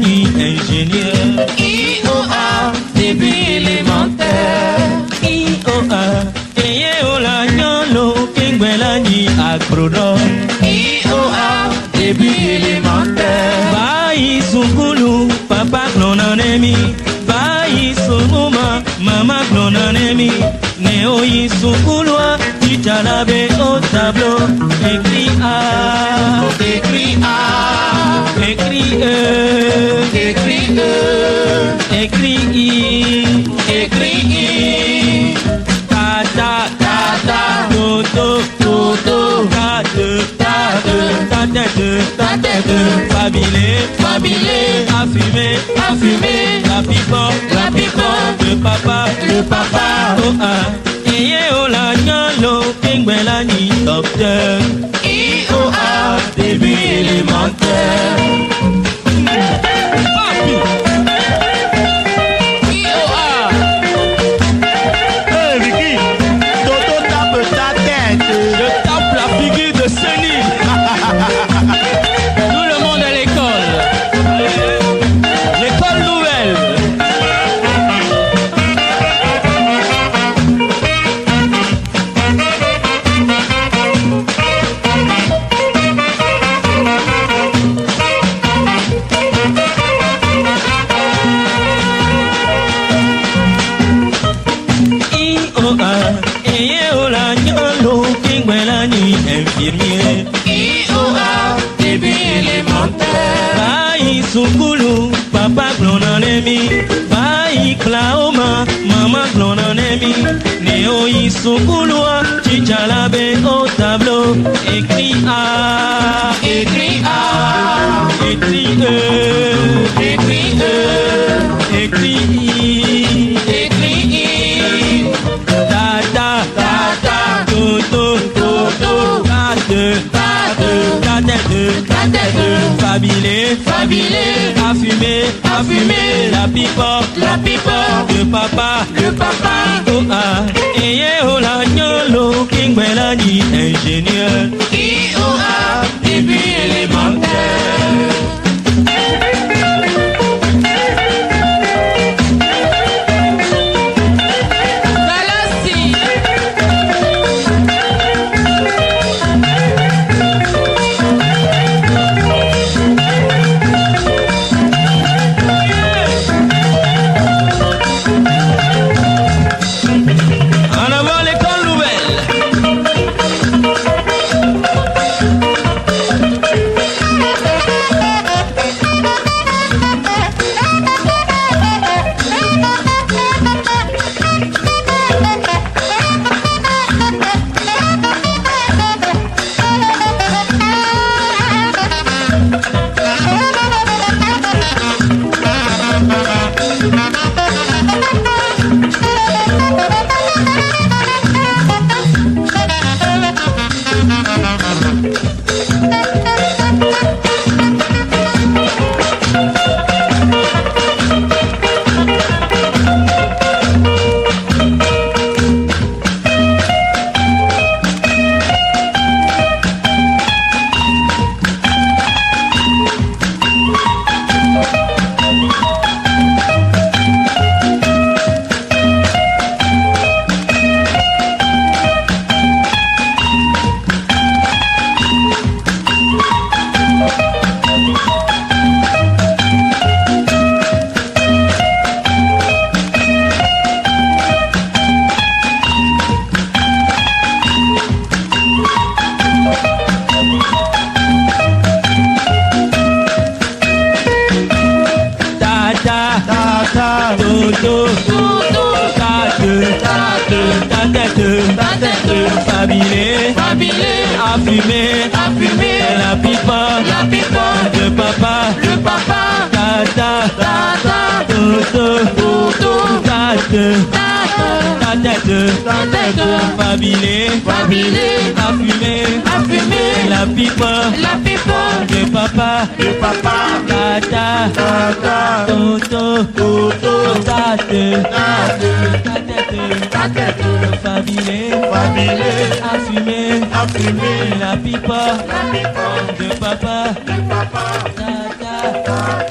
Nui, ingénieur. IOA, début élémentaire. IOA, Eyeola Nyalo, Kingbela Nui, agronome. IOA, début élémentaire. Bayi Sungulu, papa Glonanemi. Bayi Sunguma, mama Glonanemi. Neoyi Sungulwa, Tichalabe au tableau. A, Écrit A, écrit E, écrit E, écrit I. écrit I. Tata, Tata, Toto, Toto, Tate, Tate, Tatete, Tatete, Fabilé, Fabilé, Affumé, Affumé, La pipo, La pipo, Le papa, le papa. Oh ah, Eye ola nyalo, Sungulu, papa glonanemi. Bayi klaoma, mama glonanemi. Neoyi sungulua, chichalabe au tableau. Écrit A, Écrit fabilé, Fabilé, affumé, Affumé, la pipo, La pipo, le papa, le papa. oh ah, eye ola nyolo, kingbela ni ingénieur. Début élémentaire. Tatete, fabilé, Fabilé, affumé, Affumé, la pipa, La pipo, le papa, le papa. tata, Tata, toto, Toto, tate, Tata, tatete, Tata, tête. Fabilé, Fabilé, a fumé, a fumé, la pipe la pipe, de papa, de papa, tata, tata, toto, toto, tate, tate, ta tête, Paquette. Fabulé. Fabulé. Assumé. Assumé. La pipa. La pipa. De papa. De papa. Tata. Tata.